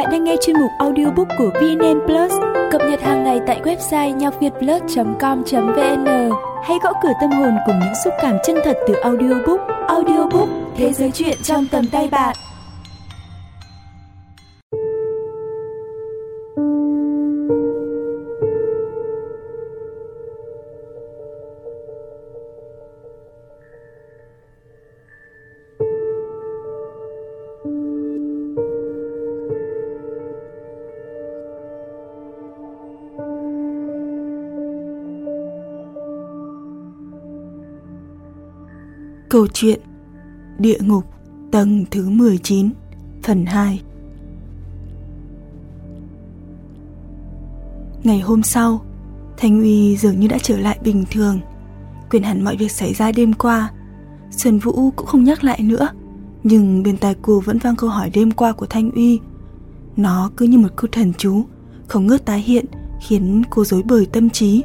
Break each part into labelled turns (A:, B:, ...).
A: Bạn đang nghe chuyên mục audiobook của VNN Plus, cập nhật hàng ngày tại website nhocvietplus.com.vn. Hãy gõ cửa tâm hồn cùng những xúc cảm chân thật từ audiobook. Audiobook, thế giới chuyện trong tầm tay bạn.
B: Câu chuyện Địa ngục, tầng thứ 19 Phần 2 Ngày hôm sau, Thanh Uy dường như đã trở lại bình thường. Quên hẳn mọi việc xảy ra đêm qua. Xuân Vũ cũng không nhắc lại nữa, Nhưng bên tai cô vẫn vang câu hỏi đêm qua của Thanh Uy. Nó cứ như một câu thần chú, Không ngớt tái hiện, Khiến cô rối bời tâm trí.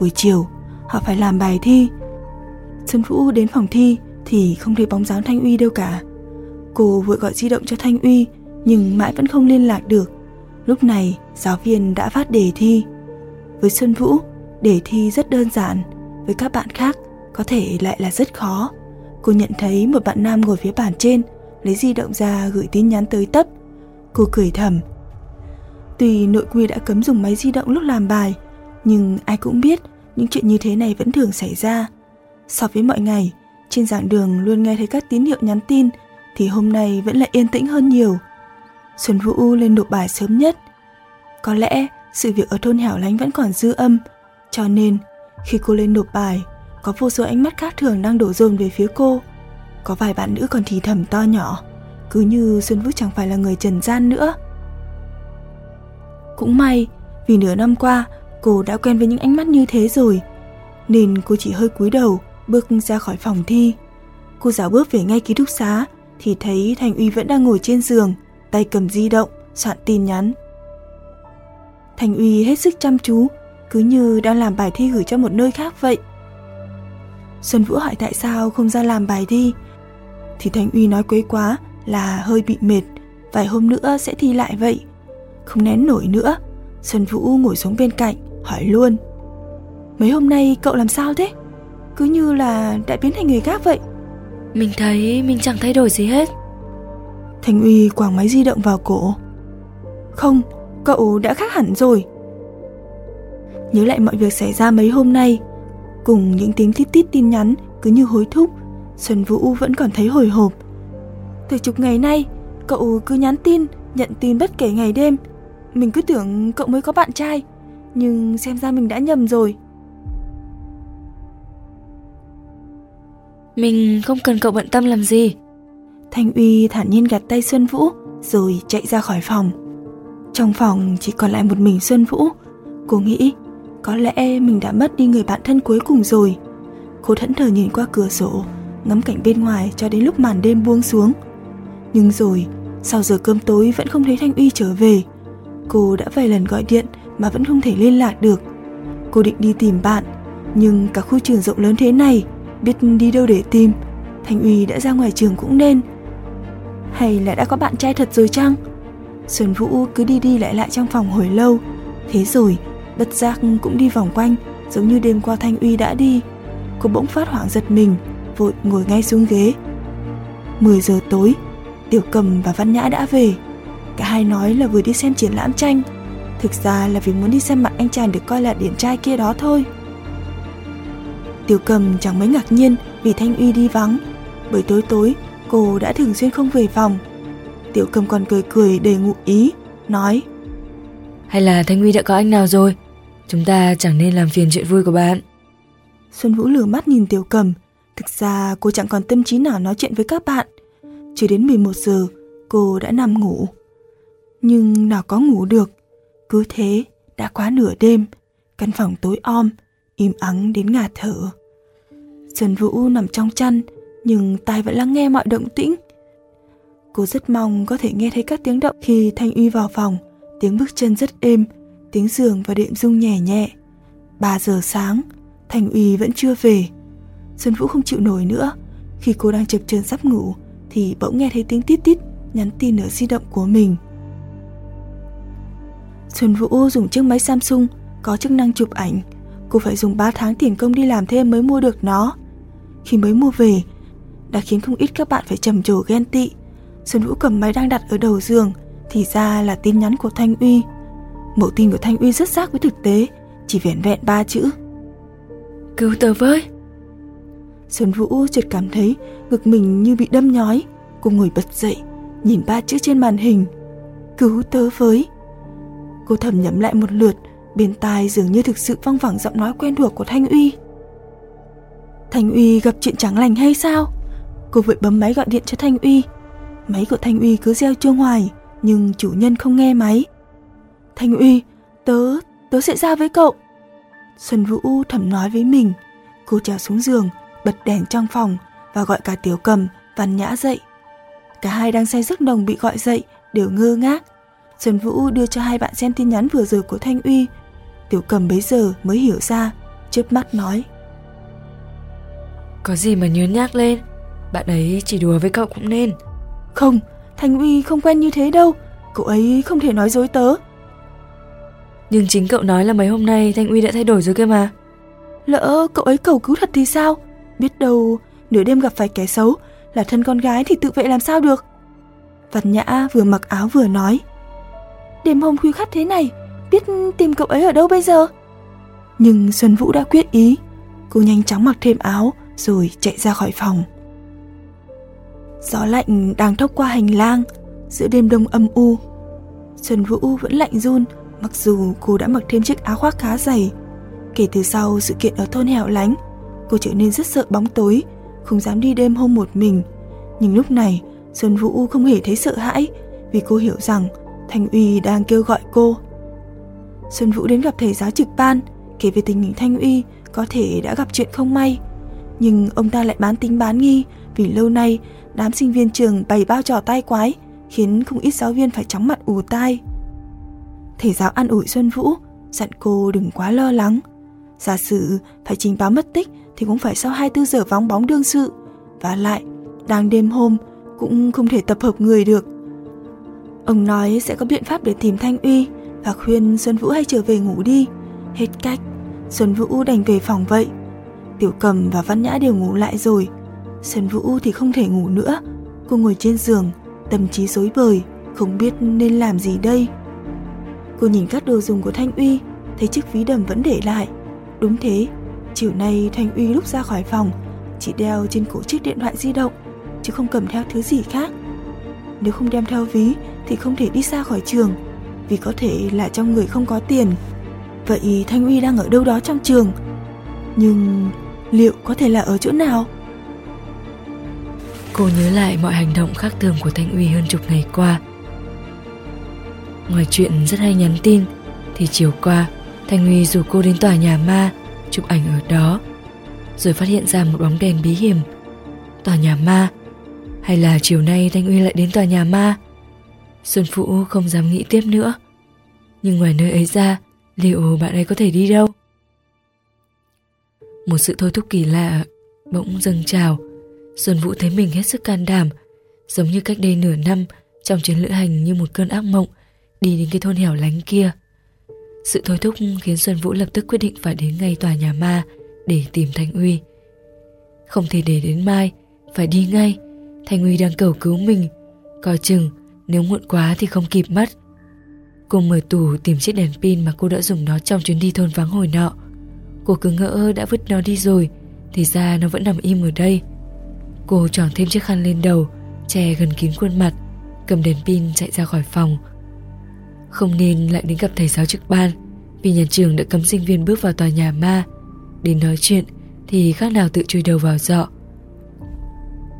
B: Buổi chiều, Họ phải làm bài thi Xuân Vũ đến phòng thi thì không thấy bóng dáng Thanh Uy đâu cả. Cô vội gọi di động cho Thanh Uy nhưng mãi vẫn không liên lạc được. Lúc này giáo viên đã phát đề thi. Với Xuân Vũ, đề thi rất đơn giản, với các bạn khác có thể lại là rất khó. Cô nhận thấy một bạn nam ngồi phía bàn trên, lấy di động ra gửi tin nhắn tới tấp. Cô cười thầm. Tuy nội quy đã cấm dùng máy di động lúc làm bài, nhưng ai cũng biết những chuyện như thế này vẫn thường xảy ra. So với mọi ngày, trên giảng đường luôn nghe thấy các tín hiệu nhắn tin thì hôm nay vẫn lại yên tĩnh hơn nhiều. Xuân Vũ lên nộp bài sớm nhất. Có lẽ sự việc ở thôn hẻo lánh vẫn còn dư âm, cho nên khi cô lên nộp bài, có vô số ánh mắt khác thường đang đổ dồn về phía cô. Có vài bạn nữ còn thì thầm to nhỏ, cứ như Xuân Vũ chẳng phải là người trần gian nữa. Cũng may, vì nửa năm qua cô đã quen với những ánh mắt như thế rồi, nên cô chỉ hơi cúi đầu, bước ra khỏi phòng thi. Cô giáo bước về ngay ký túc xá thì thấy Thành Uy vẫn đang ngồi trên giường, tay cầm di động, soạn tin nhắn. Thành Uy hết sức chăm chú, cứ như đang làm bài thi gửi cho một nơi khác vậy. Xuân Vũ hỏi tại sao không ra làm bài thi, thì Thành Uy nói quấy quá là hơi bị mệt, vài hôm nữa sẽ thi lại vậy. Không nén nổi nữa, Xuân Vũ ngồi xuống bên cạnh, hỏi luôn. Mấy hôm nay cậu làm sao thế? Cứ như là đã biến thành người khác vậy.
C: Mình thấy mình chẳng thay đổi gì hết.
B: Thành Uy quàng máy di động vào cổ. Không, cậu đã khác hẳn rồi. Nhớ lại mọi việc xảy ra mấy hôm nay Cùng những tiếng tít tít tin nhắn cứ như hối thúc Xuân Vũ vẫn còn thấy hồi hộp. Từ chục ngày nay Cậu cứ nhắn tin, nhận tin bất kể ngày đêm. Mình cứ tưởng cậu mới có bạn trai Nhưng xem ra mình đã nhầm rồi
C: Mình không cần cậu bận tâm làm gì.
B: Thanh Uy thản nhiên gạt tay Xuân Vũ, Rồi chạy ra khỏi phòng. Trong phòng chỉ còn lại một mình Xuân Vũ. Cô nghĩ, Có lẽ mình đã mất đi người bạn thân cuối cùng rồi. Cô thẫn thờ nhìn qua cửa sổ, Ngắm cảnh bên ngoài cho đến lúc màn đêm buông xuống. Nhưng rồi, Sau giờ cơm tối vẫn không thấy Thanh Uy trở về. Cô đã vài lần gọi điện Mà vẫn không thể liên lạc được. Cô định đi tìm bạn, Nhưng cả khu trường rộng lớn thế này biết đi đâu để tìm, Thành Uy đã ra ngoài trường cũng nên. Hay là đã có bạn trai thật rồi chăng? Xuân Vũ cứ đi đi lại lại trong phòng hồi lâu. Thế rồi, bất giác cũng đi vòng quanh, Giống như đêm qua Thanh Uy đã đi. Cô bỗng phát hoảng giật mình, Vội ngồi ngay xuống ghế. 10 giờ tối, Tiểu Cầm và Văn Nhã đã về. Cả hai nói là vừa đi xem triển lãm tranh. Thực ra là vì muốn đi xem mặt anh chàng được coi là điển trai kia đó thôi. Tiểu cầm chẳng mấy ngạc nhiên vì Thanh Uy đi vắng Bởi tối tối cô đã thường xuyên không về phòng. Tiểu cầm còn cười cười đầy ngụ ý Nói
C: Hay là Thanh Uy đã có anh nào rồi? Chúng ta chẳng nên làm phiền chuyện vui của bạn.
B: Xuân Vũ lửa mắt nhìn Tiểu cầm Thực ra cô chẳng còn tâm trí nào nói chuyện với các bạn. Chưa đến 11 giờ Cô đã nằm ngủ. Nhưng nào có ngủ được Cứ thế đã quá nửa đêm Căn phòng tối om im ắng đến ngạt thở. Trần Vũ nằm trong chăn, nhưng tai vẫn lắng nghe mọi động tĩnh. Cô rất mong có thể nghe thấy các tiếng động khi Thanh Uy vào phòng, tiếng bước chân rất êm, tiếng giường và đệm rung nhẹ nhẹ. 3 giờ sáng, Thanh Uy vẫn chưa về. Xuân Vũ không chịu nổi nữa, khi cô đang chập chờn sắp ngủ thì bỗng nghe thấy tiếng tít tít nhắn tin ở di động của mình. Xuân Vũ dùng chiếc máy Samsung có chức năng chụp ảnh. Cô phải dùng 3 tháng tiền công đi làm thêm mới mua được nó. Khi mới mua về, đã khiến không ít các bạn phải trầm trồ ghen tị. Xuân Vũ cầm máy đang đặt ở đầu giường, thì ra là tin nhắn của Thanh Uy. Mẫu tin của Thanh Uy rất xác với thực tế, chỉ vẹn vẹn ba chữ.
C: Cứu tớ với!
B: Xuân Vũ chợt cảm thấy ngực mình như bị đâm nhói. Cô ngồi bật dậy, nhìn ba chữ trên màn hình. Cứu tớ với! Cô thầm nhẩm lại một lượt, bên tai dường như thực sự văng vẳng giọng nói quen thuộc của Thanh Uy. Thanh Uy gặp chuyện chẳng lành hay sao? Cô vội bấm máy gọi điện cho Thanh Uy. Máy của Thanh Uy cứ reo chuông hoài, nhưng chủ nhân không nghe máy. Thanh Uy, tớ, tớ sẽ ra với cậu. Xuân Vũ thầm nói với mình. Cô trèo xuống giường, bật đèn trong phòng và gọi cả Tiểu Cầm, Văn Nhã dậy. Cả hai đang say giấc nồng bị gọi dậy, đều ngơ ngác. Xuân Vũ đưa cho hai bạn xem tin nhắn vừa rồi của Thanh Uy. Tiểu Cầm bấy giờ mới hiểu ra, chớp mắt nói.
C: Có gì mà nhớ nhác lên, bạn ấy chỉ đùa với cậu cũng nên.
B: Không, Thanh Uy không quen như thế đâu, cậu ấy không thể nói dối tớ.
C: Nhưng chính cậu nói là mấy hôm nay Thanh Uy đã thay đổi rồi cơ mà.
B: Lỡ cậu ấy cầu cứu thật thì sao? Biết đâu nửa đêm gặp phải kẻ xấu là thân con gái thì tự vệ làm sao được? Văn Nhã vừa mặc áo vừa nói. Đêm hôm khuya khắt thế này, biết tìm cậu ấy ở đâu bây giờ? Nhưng Xuân Vũ đã quyết ý. Cô nhanh chóng mặc thêm áo rồi chạy ra khỏi phòng. Gió lạnh đang thốc qua hành lang giữa đêm đông âm u. Xuân Vũ vẫn lạnh run mặc dù cô đã mặc thêm chiếc áo khoác khá dày. Kể từ sau sự kiện ở thôn hẻo lánh, cô trở nên rất sợ bóng tối, không dám đi đêm hôm một mình. Nhưng lúc này, Xuân Vũ không hề thấy sợ hãi vì cô hiểu rằng Thanh Uy đang kêu gọi cô. Xuân Vũ đến gặp thầy giáo trực ban, kể về tình hình Thanh Uy có thể đã gặp chuyện không may. Nhưng ông ta lại bán tính bán nghi vì lâu nay đám sinh viên trường bày bao trò tai quái, khiến không ít giáo viên phải chóng mặt ù tai. Thầy giáo an ủi Xuân Vũ, dặn cô đừng quá lo lắng. Giả sử phải trình báo mất tích thì cũng phải sau 24 giờ vắng bóng đương sự. Và lại, đang đêm hôm cũng không thể tập hợp người được. Ông nói sẽ có biện pháp để tìm Thanh Uy và khuyên Xuân Vũ hay trở về ngủ đi. Hết cách, Xuân Vũ đành về phòng vậy. Tiểu Cầm và Văn Nhã đều ngủ lại rồi. Sơn Vũ thì không thể ngủ nữa. Cô ngồi trên giường, tâm trí rối bời, không biết nên làm gì đây. Cô nhìn các đồ dùng của Thanh Uy, thấy chiếc ví đầm vẫn để lại. Đúng thế, chiều nay Thanh Uy lúc ra khỏi phòng, chỉ đeo trên cổ chiếc điện thoại di động, chứ không cầm theo thứ gì khác. Nếu không đem theo ví thì không thể đi xa khỏi trường, vì có thể là trong người không có tiền. Vậy Thanh Uy đang ở đâu đó trong trường? Nhưng liệu có thể là ở chỗ nào?
C: Cô nhớ lại mọi hành động khác thường của Thanh Uy hơn chục ngày qua. Ngoài chuyện rất hay nhắn tin, thì chiều qua Thanh Uy rủ cô đến tòa nhà ma, chụp ảnh ở đó, rồi phát hiện ra một bóng đèn bí hiểm. Tòa nhà ma, hay là chiều nay Thanh Uy lại đến tòa nhà ma? Xuân Phụ không dám nghĩ tiếp nữa. Nhưng ngoài nơi ấy ra, liệu bạn ấy có thể đi đâu? Một sự thôi thúc kỳ lạ bỗng dâng trào. Xuân Vũ thấy mình hết sức can đảm, giống như cách đây nửa năm trong chuyến lữ hành như một cơn ác mộng đi đến cái thôn hẻo lánh kia. Sự thôi thúc khiến Xuân Vũ lập tức quyết định phải đến ngay tòa nhà ma để tìm Thanh Uy. Không thể để đến mai, phải đi ngay. Thanh Uy đang cầu cứu mình, coi chừng nếu muộn quá thì không kịp mất. Cô mở tủ tìm chiếc đèn pin mà cô đã dùng nó trong chuyến đi thôn vắng hồi nọ. Cô cứ ngỡ đã vứt nó đi rồi, thì ra nó vẫn nằm im ở đây. Cô tròn thêm chiếc khăn lên đầu, che gần kín khuôn mặt, cầm đèn pin chạy ra khỏi phòng. Không nên lại đến gặp thầy giáo trực ban, vì nhà trường đã cấm sinh viên bước vào tòa nhà ma. Đến nói chuyện thì khác nào tự chui đầu vào dọ.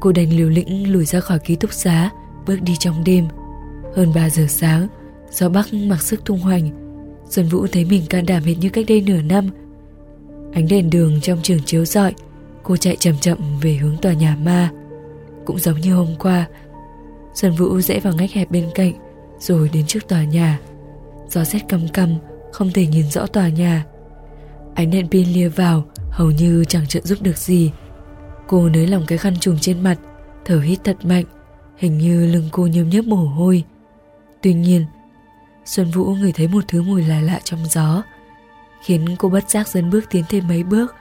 C: Cô đành liều lĩnh lùi ra khỏi ký túc xá, bước đi trong đêm. Hơn 3 giờ sáng, gió bắc mặc sức tung hoành. Xuân Vũ thấy mình can đảm hệt như cách đây nửa năm. Ánh đèn đường trong trường chiếu rọi, cô chạy chậm chậm về hướng tòa nhà ma. Cũng giống như hôm qua, Xuân Vũ rẽ vào ngách hẹp bên cạnh, rồi đến trước tòa nhà. Gió rét căm căm, không thể nhìn rõ tòa nhà. Ánh đèn pin lia vào, hầu như chẳng trợ giúp được gì. Cô nới lỏng cái khăn trùm trên mặt, thở hít thật mạnh, hình như lưng cô nhơm nhớp mồ hôi. Tuy nhiên, Xuân Vũ ngửi thấy một thứ mùi lạ lạ trong gió, khiến cô bất giác dấn bước tiến thêm mấy bước.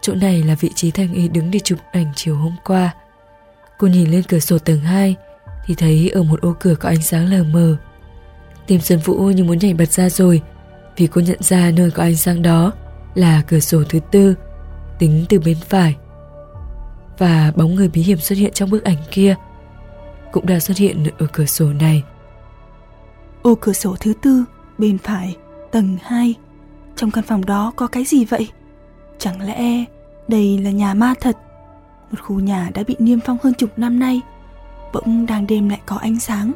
C: Chỗ này là vị trí Thanh Y đứng để chụp ảnh chiều hôm qua. Cô nhìn lên cửa sổ tầng 2 thì thấy ở một ô cửa có ánh sáng lờ mờ. Tim Xuân Vũ như muốn nhảy bật ra rồi vì cô nhận ra nơi có ánh sáng đó là cửa sổ thứ tư tính từ bên phải. Và bóng người bí hiểm xuất hiện trong bức ảnh kia cũng đã xuất hiện ở cửa sổ này.
B: Ô cửa sổ thứ tư, bên phải, tầng 2. Trong căn phòng đó có cái gì vậy? Chẳng lẽ đây là nhà ma thật? Một khu nhà đã bị niêm phong hơn chục năm nay, bỗng đang đêm lại có ánh sáng.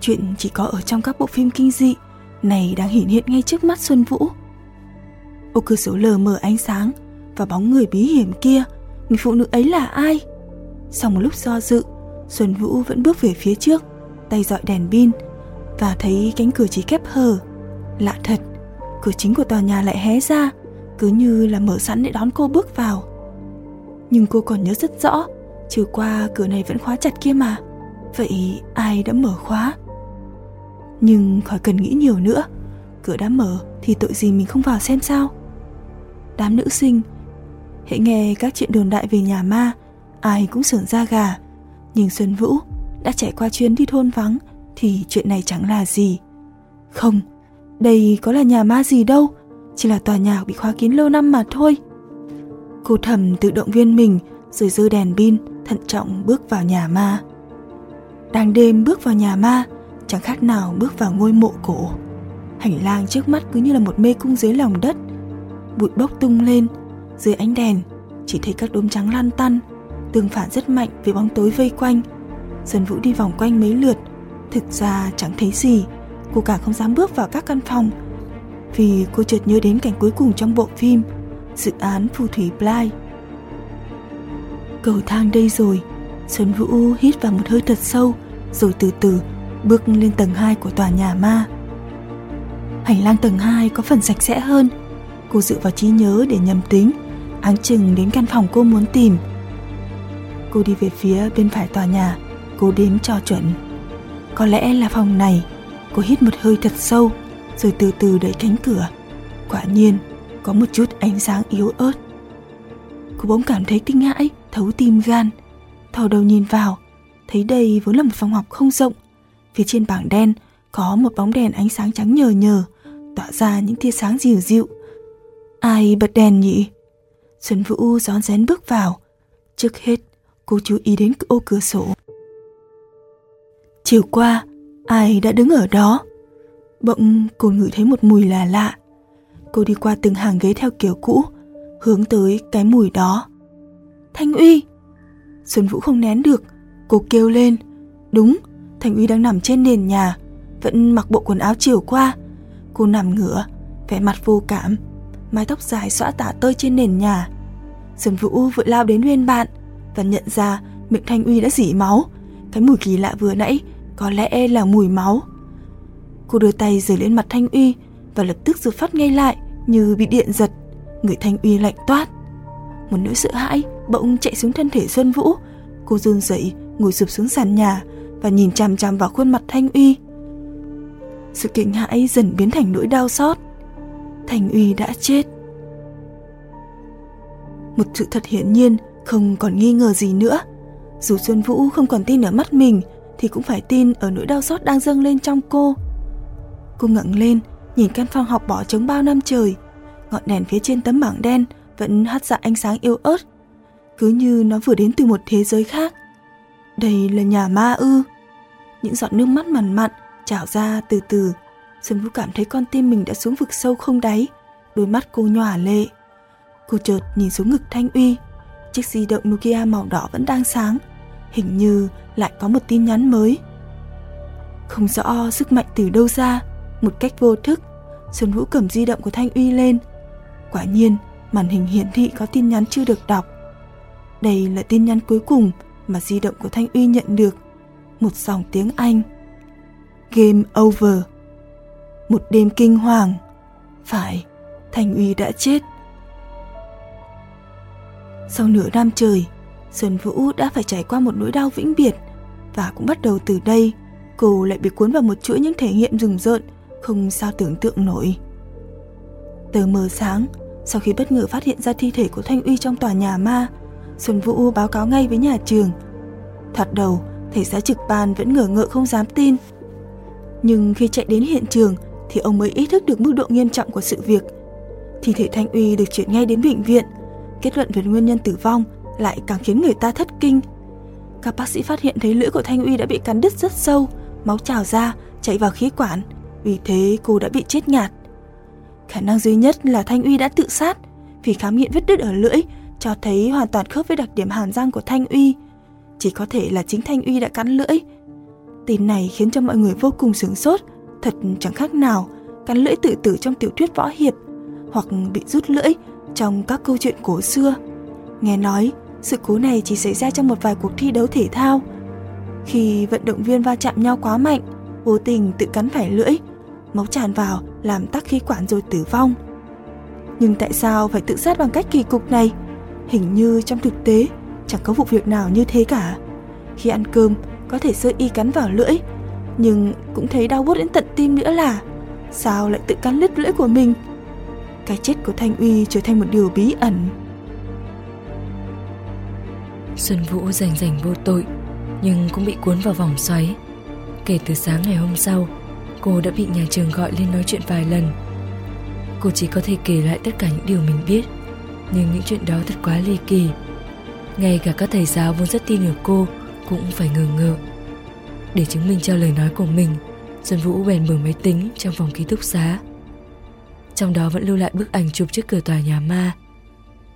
B: Chuyện chỉ có ở trong các bộ phim kinh dị này đang hiển hiện ngay trước mắt Xuân Vũ. Ô cửa sổ lờ mờ ánh sáng và bóng người bí hiểm kia, người phụ nữ ấy là ai? Sau một lúc do dự, Xuân Vũ vẫn bước về phía trước, tay dọi đèn pin và thấy cánh cửa chỉ khép hờ. Lạ thật, cửa chính của tòa nhà lại hé ra, cứ như là mở sẵn để đón cô bước vào. Nhưng cô còn nhớ rất rõ, chiều qua cửa này vẫn khóa chặt kia mà. Vậy ai đã mở khóa? Nhưng khỏi cần nghĩ nhiều nữa, cửa đã mở thì tội gì mình không vào xem sao. Đám nữ sinh, hễ nghe các chuyện đồn đại về nhà ma, ai cũng sởn da gà. Nhưng Xuân Vũ đã trải qua chuyến đi thôn vắng thì chuyện này chẳng là gì. Không, đây có là nhà ma gì đâu, chỉ là tòa nhà bị khóa kín lâu năm mà thôi. Cô thầm tự động viên mình rồi giơ đèn pin thận trọng bước vào nhà ma. Đang đêm bước vào nhà ma, chẳng khác nào bước vào ngôi mộ cổ. Hành lang trước mắt cứ như là một mê cung dưới lòng đất. Bụi bốc tung lên, dưới ánh đèn chỉ thấy các đốm trắng lan tăn, tương phản rất mạnh với bóng tối vây quanh. Dần Vũ đi vòng quanh mấy lượt, thực ra chẳng thấy gì. Cô càng không dám bước vào các căn phòng, vì cô chợt nhớ đến cảnh cuối cùng trong bộ phim dự án phù thủy Bly. Cầu thang đây rồi, Xuân Vũ hít vào một hơi thật sâu, rồi từ từ bước lên tầng 2 của tòa nhà ma. Hành lang tầng 2 có phần sạch sẽ hơn. Cô dựa vào trí nhớ để nhầm tính, áng chừng đến căn phòng cô muốn tìm. Cô đi về phía bên phải tòa nhà, cô đếm cho chuẩn. Có lẽ là phòng này, cô hít một hơi thật sâu, rồi từ từ đẩy cánh cửa. Quả nhiên, có một chút ánh sáng yếu ớt. Cô bỗng cảm thấy kinh hãi, thấu tim gan. Thò đầu nhìn vào, thấy đây vốn là một phòng học không rộng. Phía trên bảng đen có một bóng đèn ánh sáng trắng nhờ nhờ, tỏa ra những tia sáng dịu dịu. Ai bật đèn nhỉ? Xuân Vũ rón rén bước vào. Trước hết, cô chú ý đến ô cửa sổ. Chiều qua, ai đã đứng ở đó? Bỗng cô ngửi thấy một mùi là lạ. Cô đi qua từng hàng ghế theo kiểu cũ, hướng tới cái mùi đó. Thanh Uy! Xuân Vũ không nén được, cô kêu lên. Đúng, Thanh Uy đang nằm trên nền nhà, vẫn mặc bộ quần áo chiều qua. Cô nằm ngửa, vẻ mặt vô cảm, mái tóc dài xõa tả tơi trên nền nhà. Xuân Vũ vội lao đến bên bạn và nhận ra miệng Thanh Uy đã dỉ máu. Cái mùi kỳ lạ vừa nãy có lẽ là mùi máu. Cô đưa tay rời lên mặt Thanh Uy và lập tức rụt phát ngay lại như bị điện giật. Người Thanh Uy lạnh toát. Một nỗi sợ hãi bỗng chạy xuống thân thể Xuân Vũ. Cô run dậy, ngồi sụp xuống sàn nhà và nhìn chằm chằm vào khuôn mặt Thanh Uy. Sự kinh hãi dần biến thành nỗi đau xót. Thanh Uy đã chết. Một sự thật hiển nhiên không còn nghi ngờ gì nữa. Dù Xuân Vũ không còn tin ở mắt mình thì cũng phải tin ở nỗi đau xót đang dâng lên trong cô. Cô ngẩng lên, nhìn căn phòng học bỏ trống bao năm trời. Ngọn đèn phía trên tấm bảng đen vẫn hắt ra ánh sáng yếu ớt, cứ như nó vừa đến từ một thế giới khác. Đây là nhà ma ư? Những giọt nước mắt mằn mặn trào ra từ từ. Xuân Vũ cảm thấy con tim mình đã xuống vực sâu không đáy, đôi mắt cô nhòa lệ. Cô chợt nhìn xuống ngực Thanh Uy, chiếc di động Nokia màu đỏ vẫn đang sáng, hình như lại có một tin nhắn mới. Không rõ sức mạnh từ đâu ra, một cách vô thức, Xuân Vũ cầm di động của Thanh Uy lên. Quả nhiên, màn hình hiển thị có tin nhắn chưa được đọc. Đây là tin nhắn cuối cùng mà di động của Thanh Uy nhận được. Một dòng tiếng Anh. Game over. Một đêm kinh hoàng. Phải, Thanh Uy đã chết. Sau nửa năm trời, Xuân Vũ đã phải trải qua một nỗi đau vĩnh biệt và cũng bắt đầu từ đây cô lại bị cuốn vào một chuỗi những thể nghiệm rùng rợn, không sao tưởng tượng nổi. Tờ mờ sáng, sau khi bất ngờ phát hiện ra thi thể của Thanh Uy trong tòa nhà ma, Xuân Vũ báo cáo ngay với nhà trường. Thoạt đầu, thầy giáo trực ban vẫn ngờ ngợ không dám tin. Nhưng khi chạy đến hiện trường thì ông mới ý thức được mức độ nghiêm trọng của sự việc. Thi thể Thanh Uy được chuyển ngay đến bệnh viện. Kết luận về nguyên nhân tử vong lại càng khiến người ta thất kinh. Các bác sĩ phát hiện thấy lưỡi của Thanh Uy đã bị cắn đứt rất sâu, máu trào ra, chảy vào khí quản. Vì thế cô đã bị chết nhạt. Khả năng duy nhất là Thanh Uy đã tự sát vì khám nghiệm vết đứt ở lưỡi cho thấy hoàn toàn khớp với đặc điểm hàm răng của Thanh Uy. Chỉ có thể là chính Thanh Uy đã cắn lưỡi. Tin này khiến cho mọi người vô cùng sửng sốt, thật chẳng khác nào cắn lưỡi tự tử trong tiểu thuyết võ hiệp hoặc bị rút lưỡi trong các câu chuyện cổ xưa. Nghe nói, sự cố này chỉ xảy ra trong một vài cuộc thi đấu thể thao. Khi vận động viên va chạm nhau quá mạnh, vô tình tự cắn phải lưỡi, máu tràn vào làm tắc khí quản rồi tử vong. Nhưng tại sao phải tự sát bằng cách kỳ cục này? Hình như trong thực tế chẳng có vụ việc nào như thế cả. Khi ăn cơm, có thể sơ y cắn vào lưỡi, nhưng cũng thấy đau buốt đến tận tim nữa là sao lại tự cắn lứt lưỡi của mình? Cái chết của Thanh Uy trở thành một điều bí ẩn.
C: Xuân Vũ rành rành vô tội, nhưng cũng bị cuốn vào vòng xoáy. Kể từ sáng ngày hôm sau, cô đã bị nhà trường gọi lên nói chuyện vài lần. Cô chỉ có thể kể lại tất cả những điều mình biết, nhưng những chuyện đó thật quá ly kỳ. Ngay cả các thầy giáo vốn rất tin ở cô cũng phải ngờ ngợ. Để chứng minh cho lời nói của mình, Xuân Vũ bèn mở máy tính trong phòng ký túc xá. Trong đó vẫn lưu lại bức ảnh chụp trước cửa tòa nhà ma.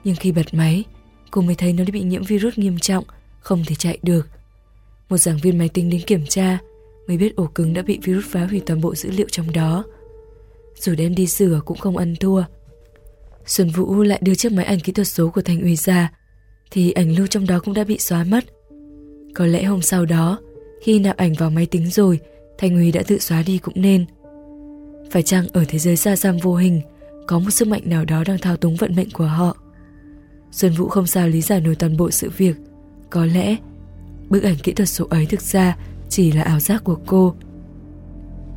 C: Nhưng khi bật máy, cô mới thấy nó đã bị nhiễm virus nghiêm trọng, không thể chạy được. Một giảng viên máy tính đến kiểm tra, mới biết ổ cứng đã bị virus phá hủy toàn bộ dữ liệu trong đó. Dù đem đi sửa cũng không ăn thua. Xuân Vũ lại đưa chiếc máy ảnh kỹ thuật số của Thành ủy ra, thì ảnh lưu trong đó cũng đã bị xóa mất. Có lẽ hôm sau đó, khi nạp ảnh vào máy tính rồi, Thành ủy đã tự xóa đi cũng nên. Phải chăng ở thế giới xa xăm vô hình, có một sức mạnh nào đó đang thao túng vận mệnh của họ? Xuân Vũ không sao lý giải nổi toàn bộ sự việc. Có lẽ, bức ảnh kỹ thuật số ấy thực ra chỉ là ảo giác của cô.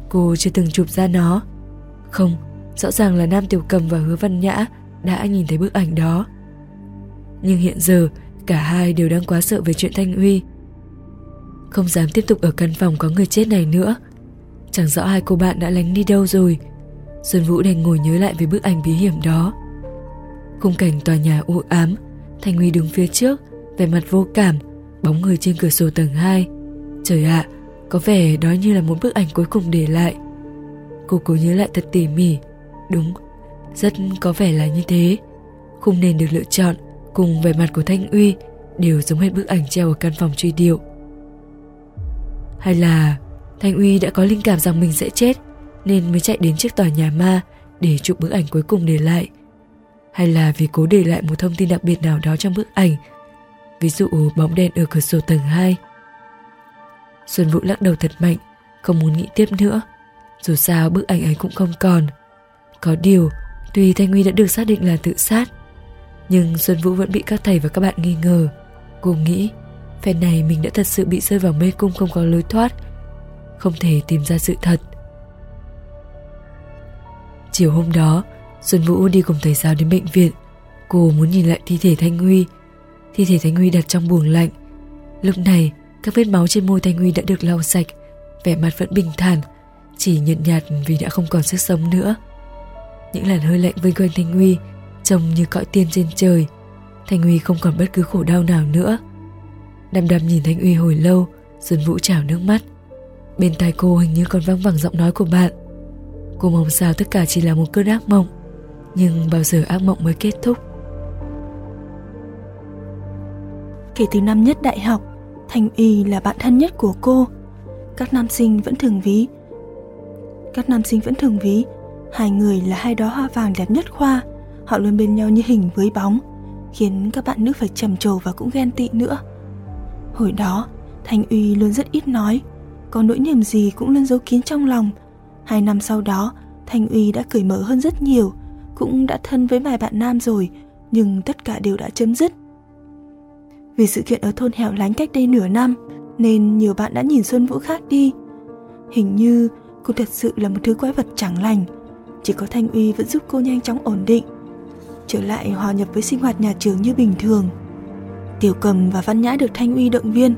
C: Cô chưa từng chụp ra nó. Không, rõ ràng là Nam Tiểu Cầm và Hứa Văn Nhã đã nhìn thấy bức ảnh đó. Nhưng hiện giờ, cả hai đều đang quá sợ về chuyện Thanh Huy. Không dám tiếp tục ở căn phòng có người chết này nữa. Chẳng rõ hai cô bạn đã lánh đi đâu rồi. Xuân Vũ đành ngồi nhớ lại về bức ảnh bí hiểm đó. Khung cảnh tòa nhà u ám, Thanh Huy đứng phía trước, vẻ mặt vô cảm, bóng người trên cửa sổ tầng 2. Trời ạ, có vẻ đó như là một bức ảnh cuối cùng để lại. Cô cố nhớ lại thật tỉ mỉ. Đúng, rất có vẻ là như thế. Khung nền được lựa chọn cùng vẻ mặt của Thanh Uy đều giống hết bức ảnh treo ở căn phòng truy điệu. Hay là Thanh Uy đã có linh cảm rằng mình sẽ chết nên mới chạy đến chiếc tòa nhà ma để chụp bức ảnh cuối cùng để lại. Hay là vì cố để lại một thông tin đặc biệt nào đó trong bức ảnh? Ví dụ, bóng đèn ở cửa sổ tầng 2 Xuân Vũ lắc đầu thật mạnh, Không muốn nghĩ tiếp nữa. Dù sao, bức ảnh ấy cũng không còn. Có điều, Tuy Thanh Huy đã được xác định là tự sát, Nhưng Xuân Vũ vẫn bị các thầy và các bạn nghi ngờ. Cô nghĩ, Phen này mình đã thật sự bị rơi vào mê cung không có lối thoát, Không thể tìm ra sự thật. Chiều hôm đó Xuân Vũ đi cùng thầy giáo đến bệnh viện. Cô muốn nhìn lại thi thể Thanh Huy. Thi thể Thanh Huy đặt trong buồng lạnh. Lúc này, các vết máu trên môi Thanh Huy đã được lau sạch. Vẻ mặt vẫn bình thản, Chỉ nhợt nhạt vì đã không còn sức sống nữa. Những làn hơi lạnh vây quanh Thanh Huy, Trông như cõi tiên trên trời. Thanh Huy không còn bất cứ khổ đau nào nữa. Đăm đăm nhìn Thanh Huy hồi lâu, Xuân Vũ trào nước mắt. Bên tai cô hình như còn vang vẳng giọng nói của bạn. Cô mong sao tất cả chỉ là một cơn ác mộng. Nhưng bao giờ ác mộng mới kết thúc?
B: Kể từ năm nhất đại học, Thanh Y là bạn thân nhất của cô. Các nam sinh vẫn thường ví. Các nam sinh vẫn thường ví, Hai người là hai đóa hoa vàng đẹp nhất khoa. Họ luôn bên nhau như hình với bóng, Khiến các bạn nữ phải trầm trồ và cũng ghen tị nữa. Hồi đó, Thanh Uy luôn rất ít nói. Có nỗi niềm gì cũng luôn giấu kín trong lòng. Hai năm sau đó, Thanh Uy đã cởi mở hơn rất nhiều. Cũng đã thân với vài bạn nam rồi Nhưng tất cả đều đã chấm dứt Vì sự kiện ở thôn hẻo lánh cách đây nửa năm Nên nhiều bạn đã nhìn Xuân Vũ khác đi Hình như cô thật sự là một thứ quái vật chẳng lành. Chỉ có Thanh Uy vẫn giúp cô nhanh chóng ổn định, trở lại hòa nhập với sinh hoạt nhà trường như bình thường. Tiểu Cầm và Văn Nhã được Thanh Uy động viên,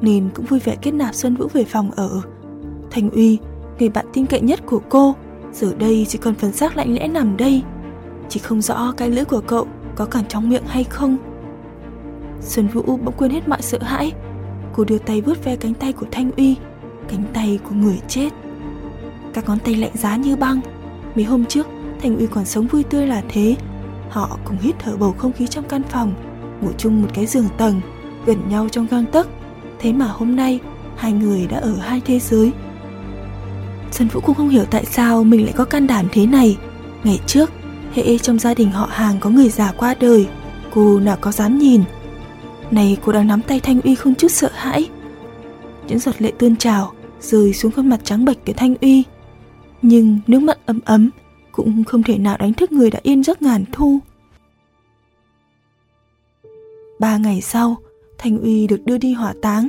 B: nên cũng vui vẻ kết nạp Xuân Vũ về phòng ở. Thanh Uy, người bạn tin cậy nhất của cô, giờ đây chỉ còn phần xác lạnh lẽ nằm đây. Chỉ không rõ cái lưỡi của cậu có cản trong miệng hay không. Xuân Vũ bỗng quên hết mọi sợ hãi. Cô đưa tay vuốt ve cánh tay của Thanh Uy, cánh tay của người chết. Các ngón tay lạnh giá như băng. Mấy hôm trước, Thanh Uy còn sống vui tươi là thế. Họ cùng hít thở bầu không khí trong căn phòng, ngủ chung một cái giường tầng, gần nhau trong gang tấc. Thế mà hôm nay, hai người đã ở hai thế giới. Xuân Vũ cũng không hiểu tại sao mình lại có can đảm thế này. Ngày trước, hệ trong gia đình họ hàng có người già qua đời, cô nào có dám nhìn. Này cô đang nắm tay Thanh Uy không chút sợ hãi. Những giọt lệ tuôn trào, rơi xuống khuôn mặt trắng bệch của Thanh Uy. Nhưng nước mắt ấm ấm cũng không thể nào đánh thức người đã yên giấc ngàn thu. Ba ngày sau, Thanh Uy được đưa đi hỏa táng.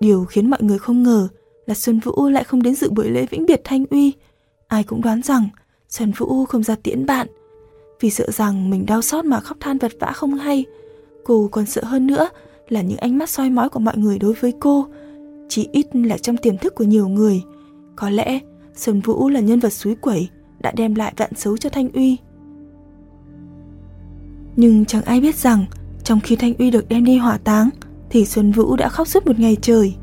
B: Điều khiến mọi người không ngờ là Xuân Vũ lại không đến dự buổi lễ vĩnh biệt Thanh Uy. Ai cũng đoán rằng Xuân Vũ không ra tiễn bạn, vì sợ rằng mình đau xót mà khóc than vật vã không hay. Cô còn sợ hơn nữa là những ánh mắt soi mói của mọi người đối với cô, chỉ ít là trong tiềm thức của nhiều người. Có lẽ Xuân Vũ là nhân vật suối quẩy đã đem lại vạn xấu cho Thanh Uy. Nhưng chẳng ai biết rằng trong khi Thanh Uy được đem đi hỏa táng thì Xuân Vũ đã khóc suốt một ngày trời.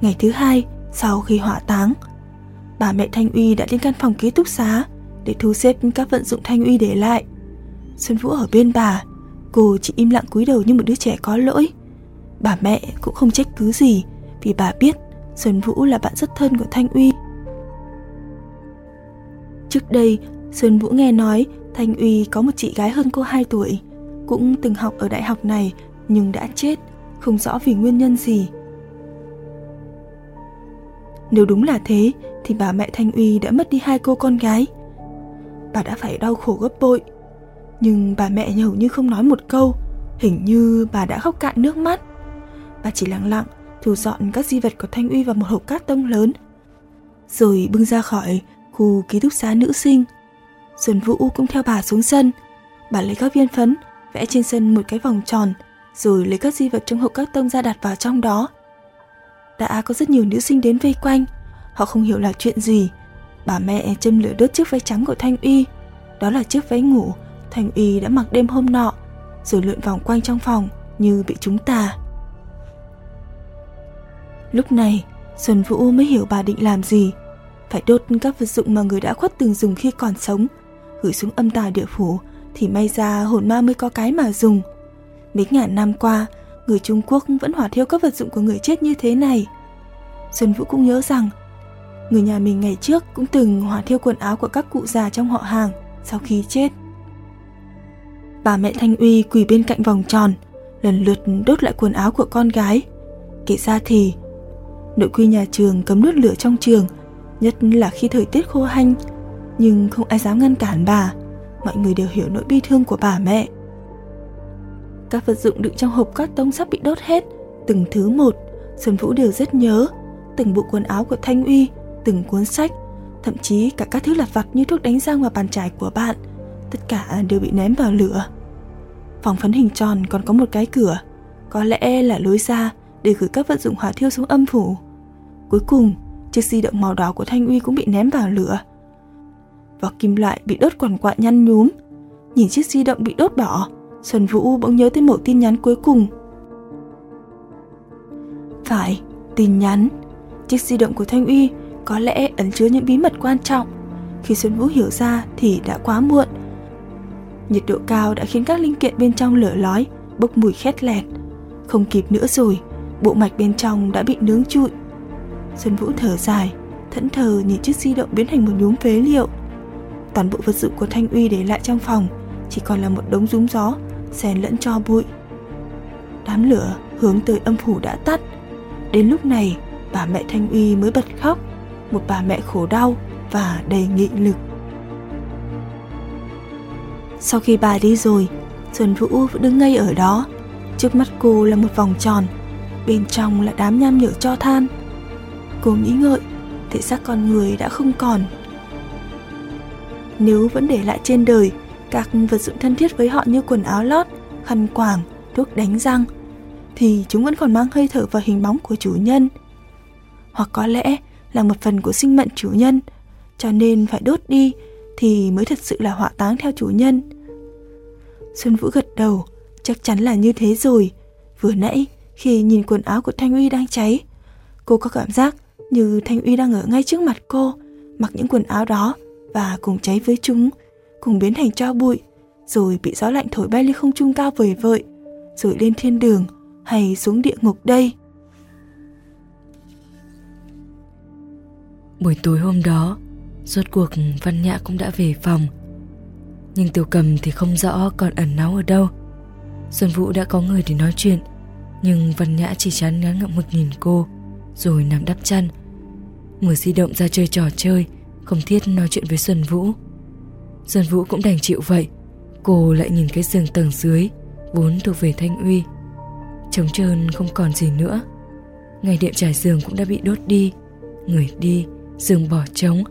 B: Ngày thứ hai, sau khi hỏa táng, bà mẹ Thanh Uy đã đến căn phòng ký túc xá để thu xếp các vận dụng Thanh Uy để lại. Xuân Vũ ở bên bà, cô chỉ im lặng cúi đầu như một đứa trẻ có lỗi. Bà mẹ cũng không trách cứ gì vì bà biết Xuân Vũ là bạn rất thân của Thanh Uy. Trước đây, Xuân Vũ nghe nói Thanh Uy có một chị gái hơn cô 2 tuổi, cũng từng học ở đại học này nhưng đã chết, không rõ vì nguyên nhân gì. Nếu đúng là thế thì bà mẹ Thanh Uy đã mất đi hai cô con gái. Bà đã phải đau khổ gấp bội. Nhưng bà mẹ hầu như không nói một câu, hình như bà đã khóc cạn nước mắt. Bà chỉ lặng lặng thu dọn các di vật của Thanh Uy vào một hộp cát tông lớn, rồi bưng ra khỏi khu ký túc xá nữ sinh. Xuân Vũ cũng theo bà xuống sân. Bà lấy các viên phấn, vẽ trên sân một cái vòng tròn, rồi lấy các di vật trong hộp cát tông ra đặt vào trong đó. Đã có rất nhiều nữ sinh đến vây quanh, họ không hiểu là chuyện gì. Bà mẹ châm lửa đốt chiếc váy trắng của Thanh Uy, đó là chiếc váy ngủ. Thanh Uy đã mặc đêm hôm nọ, rồi lượn vòng quanh trong phòng như bị chúng ta. Lúc này, Xuân Vũ mới hiểu bà định làm gì. Phải đốt các vật dụng mà người đã khuất từng dùng khi còn sống. Gửi xuống âm tà địa phủ thì may ra hồn ma mới có cái mà dùng. Mấy ngàn năm qua người trung quốc vẫn hỏa thiêu các vật dụng của người chết như thế này. Xuân vũ cũng nhớ rằng, người nhà mình ngày trước cũng từng hỏa thiêu quần áo của các cụ già trong họ hàng sau khi chết. Bà mẹ thanh uy quỳ bên cạnh vòng tròn, lần lượt đốt lại quần áo của con gái. Kể ra thì nội quy nhà trường cấm đốt lửa trong trường, nhất là khi thời tiết khô hanh. Nhưng không ai dám ngăn cản bà, mọi người đều hiểu nỗi bi thương của bà mẹ các vật dụng đựng trong hộp cát tông sắp bị đốt hết từng thứ một, Sơn vũ đều rất nhớ từng bộ quần áo của thanh uy, từng cuốn sách, thậm chí cả các thứ lặt vặt như thuốc đánh răng và bàn chải của bạn, tất cả đều bị ném vào lửa phòng phấn hình tròn còn có một cái cửa, có lẽ là lối ra để gửi các vật dụng hỏa thiêu xuống âm phủ cuối cùng, chiếc di động màu đỏ của Thanh Uy cũng bị ném vào lửa. Và kim loại bị đốt quằn quại nhăn nhúm. Nhìn chiếc di động bị đốt bỏ Xuân Vũ bỗng nhớ tới mẫu tin nhắn cuối cùng. Phải, tin nhắn. Chiếc di động của Thanh Uy có lẽ ẩn chứa những bí mật quan trọng. Khi Xuân Vũ hiểu ra thì đã quá muộn. Nhiệt độ cao đã khiến các linh kiện bên trong lửa lói, bốc mùi khét lẹt. Không kịp nữa rồi, bộ mạch bên trong đã bị nướng trụi. Xuân Vũ thở dài, thẫn thờ nhìn chiếc di động biến thành một nhúm phế liệu. Toàn bộ vật dụng của Thanh Uy để lại trong phòng chỉ còn là một đống rúm gió, xen lẫn cho bụi. Đám lửa hướng tới âm phủ đã tắt. Đến lúc này, bà mẹ Thanh Uy mới bật khóc, một bà mẹ khổ đau và đầy nghị lực. Sau khi bà đi rồi, Xuân Vũ vẫn đứng ngay ở đó. Trước mắt cô là một vòng tròn, bên trong là đám nham nhở cho than cô nghĩ ngợi thể xác con người đã không còn. Nếu vẫn để lại trên đời các vật dụng thân thiết với họ như quần áo lót, khăn quàng, thuốc đánh răng, thì chúng vẫn còn mang hơi thở và hình bóng của chủ nhân. Hoặc có lẽ là một phần của sinh mệnh chủ nhân, cho nên phải đốt đi thì mới thật sự là hỏa táng theo chủ nhân. Xuân Vũ gật đầu, chắc chắn là như thế rồi. Vừa nãy, khi nhìn quần áo của Thanh Uy đang cháy, cô có cảm giác như Thanh Uy đang ở ngay trước mặt cô, mặc những quần áo đó và cùng cháy với chúng, cùng biến thành tro bụi, rồi bị gió lạnh thổi bay lên không trung cao vời vợi, rồi lên thiên đường hay xuống địa ngục đây.
C: Buổi tối hôm đó, rốt cuộc Văn Nhã cũng đã về phòng. Nhưng Tiểu Cầm thì không rõ còn ẩn náu ở đâu. Xuân Vũ đã có người để nói chuyện, nhưng Văn Nhã chỉ chán ngán ngậm một nhìn cô, rồi nằm đắp chăn. Mở di động ra chơi trò chơi, không thiết nói chuyện với Xuân Vũ. Xuân Vũ cũng đành chịu vậy, cô lại nhìn cái giường tầng dưới, vốn thuộc về Thanh Uy. Trống trơn không còn gì nữa. Ngày đệm trải giường cũng đã bị đốt đi, người đi, giường bỏ trống.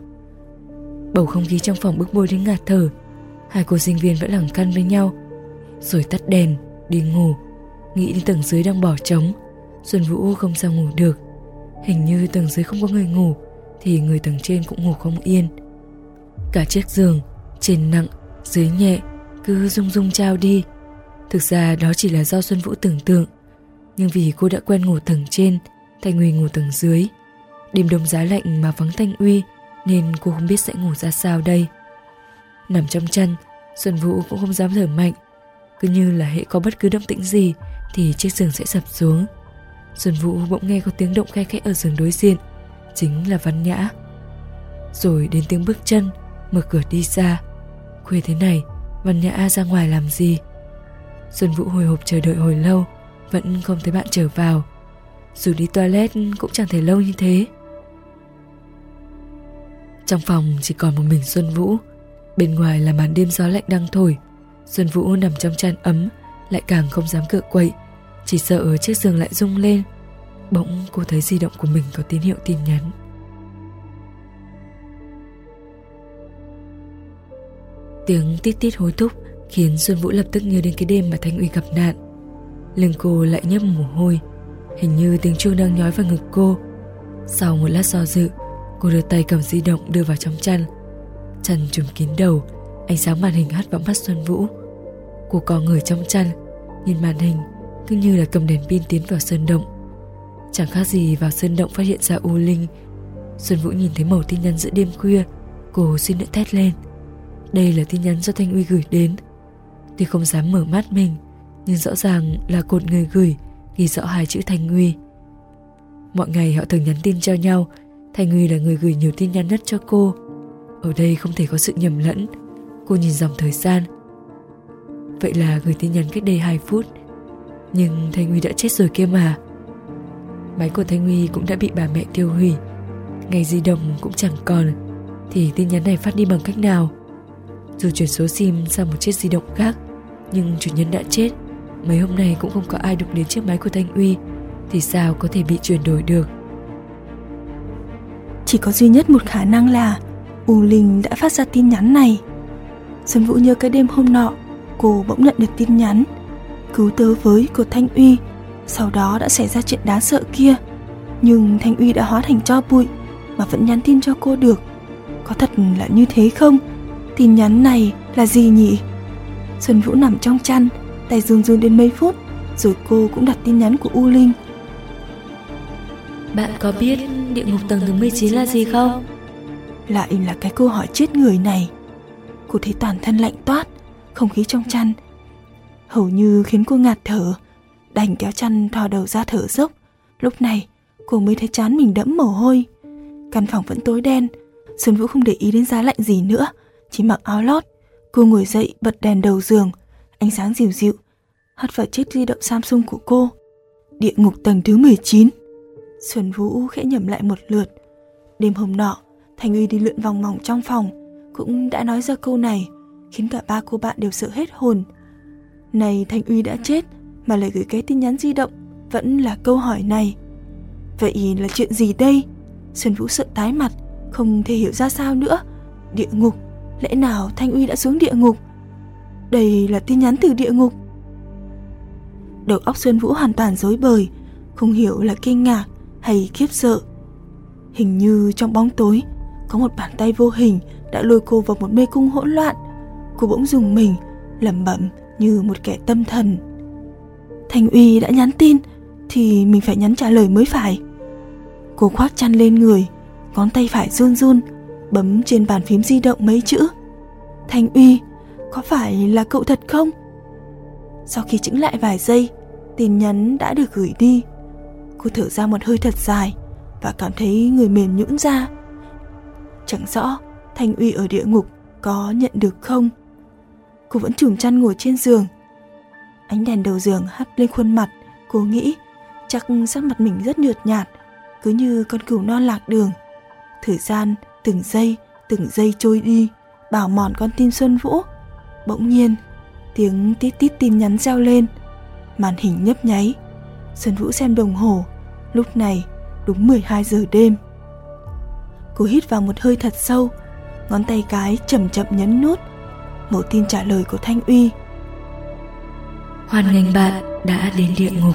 C: Bầu không khí trong phòng bức bối đến ngạt thở, hai cô sinh viên vẫn lẳng căn với nhau, rồi tắt đèn, đi ngủ, nghĩ đến tầng dưới đang bỏ trống. Xuân Vũ không sao ngủ được, hình như tầng dưới không có người ngủ, thì người tầng trên cũng ngủ không yên. Cả chiếc giường, trên nặng, dưới nhẹ, cứ rung rung trao đi. Thực ra đó chỉ là do Xuân Vũ tưởng tượng, nhưng vì cô đã quen ngủ tầng trên, Thanh Uy ngủ tầng dưới. Đêm đông giá lạnh mà vắng Thanh Uy, nên cô không biết sẽ ngủ ra sao đây. Nằm trong chăn, Xuân Vũ cũng không dám thở mạnh, cứ như là hệ có bất cứ động tĩnh gì thì chiếc giường sẽ sập xuống. Xuân Vũ bỗng nghe có tiếng động khe khẽ ở giường đối diện, chính là Văn Nhã. Rồi đến tiếng bước chân, mở cửa đi ra. Khuya thế này, Văn Nhã ra ngoài làm gì? Xuân Vũ hồi hộp chờ đợi hồi lâu, vẫn không thấy bạn trở vào. Dù đi toilet cũng chẳng thể lâu như thế. Trong phòng chỉ còn một mình Xuân Vũ, bên ngoài là màn đêm gió lạnh đang thổi. Xuân Vũ nằm trong chăn ấm, lại càng không dám cựa quậy, chỉ sợ chiếc giường lại rung lên. Bỗng cô thấy di động của mình có tín hiệu tin nhắn. Tiếng tít tít hối thúc khiến Xuân Vũ lập tức nhớ đến cái đêm mà Thanh Uy gặp nạn. Lưng cô lại nhấp mồ hôi, hình như tiếng chuông đang nhói vào ngực cô. Sau một lát do dự, cô đưa tay cầm di động đưa vào trong chăn. Chăn trùm kín đầu, ánh sáng màn hình hắt vào mắt Xuân Vũ. Cô co người trong chăn, nhìn màn hình cứ như là cầm đèn pin tiến vào sơn động. Chẳng khác gì vào sơn động phát hiện ra U Linh. Xuân Vũ nhìn thấy màu tin nhắn giữa đêm khuya, cô suy nữa thét lên. Đây là tin nhắn do Thanh Uy gửi đến. Tuy không dám mở mắt mình, nhưng rõ ràng là cột người gửi ghi rõ hai chữ Thanh Uy. Mọi ngày họ thường nhắn tin cho nhau, Thanh Uy là người gửi nhiều tin nhắn nhất cho cô. Ở đây không thể có sự nhầm lẫn. Cô nhìn dòng thời gian. Vậy là gửi tin nhắn cách đây 2 phút. Nhưng Thanh Uy đã chết rồi kia mà. Máy của Thanh Uy cũng đã bị bà mẹ tiêu hủy. Ngày di động cũng chẳng còn. Thì tin nhắn này phát đi bằng cách nào? Dù chuyển số SIM sang một chiếc di động khác, nhưng chủ nhân đã chết. Mấy hôm nay cũng không có ai đụng đến chiếc máy của Thanh Uy, thì sao có thể bị chuyển đổi được?
B: Chỉ có duy nhất một khả năng là U Linh đã phát ra tin nhắn này. Xuân Vũ nhớ cái đêm hôm nọ, cô bỗng nhận được tin nhắn cứu tớ với của Thanh Uy. Sau đó đã xảy ra chuyện đáng sợ kia, nhưng Thanh Uy đã hóa thành cho bụi mà vẫn nhắn tin cho cô được. Có thật là như thế không? Tin nhắn này là gì nhỉ? Xuân Vũ nằm trong chăn, tay run run đến mấy phút, rồi cô cũng đặt tin nhắn của U Linh.
C: Bạn có biết địa ngục tầng thứ 19 là gì không?
B: Lại là cái câu hỏi chết người này. Cô thấy toàn thân lạnh toát, không khí trong chăn hầu như khiến cô ngạt thở, đành kéo chăn thò đầu ra thở dốc. Lúc này, cô mới thấy chán mình đẫm mồ hôi. Căn phòng vẫn tối đen, Xuân Vũ không để ý đến giá lạnh gì nữa, chỉ mặc áo lót. Cô ngồi dậy bật đèn đầu giường, ánh sáng dịu dịu, hắt vào chiếc di động Samsung của cô. Địa ngục tầng thứ 19. Xuân Vũ khẽ nhẩm lại một lượt. Đêm hôm nọ, Thành Uy đi lượn vòng vòng trong phòng, cũng đã nói ra câu này, khiến cả ba cô bạn đều sợ hết hồn. Này thành Uy đã chết mà lại gửi cái tin nhắn di động vẫn là câu hỏi này. Vậy là chuyện gì đây? Xuân Vũ sợ tái mặt Không thể hiểu ra sao nữa Địa ngục Lẽ nào Thanh Uy đã xuống địa ngục? Đây là tin nhắn từ địa ngục. Đầu óc Xuân Vũ hoàn toàn rối bời, Không hiểu là kinh ngạc hay khiếp sợ. Hình như trong bóng tối, Có một bàn tay vô hình Đã lôi cô vào một mê cung hỗn loạn. Cô bỗng dùng mình, lẩm bẩm như một kẻ tâm thần. Thanh Uy đã nhắn tin, Thì mình phải nhắn trả lời mới phải. Cô khoác chăn lên người, Ngón tay phải run run Bấm trên bàn phím di động mấy chữ. Thanh Uy, Có phải là cậu thật không? Sau khi chững lại vài giây, Tin nhắn đã được gửi đi. Cô thở ra một hơi thật dài Và cảm thấy người mềm nhũn ra. Chẳng rõ Thanh Uy ở địa ngục có nhận được không? Cô vẫn chùm chăn ngồi trên giường. Ánh đèn đầu giường hắt lên khuôn mặt, Cô nghĩ chắc sắc mặt mình rất nhợt nhạt, Cứ như con cừu non lạc đường. Thời gian từng giây từng giây trôi đi Bảo mòn con tim Xuân Vũ. Bỗng nhiên, Tiếng tít tít tin nhắn reo lên. Màn hình nhấp nháy. Xuân Vũ xem đồng hồ. Lúc này, đúng 12 giờ đêm. Cô hít vào một hơi thật sâu, Ngón tay cái chậm chậm nhấn nút. Một tin trả lời của Thanh Uy.
C: Hoan nghênh bạn đã đến địa ngục.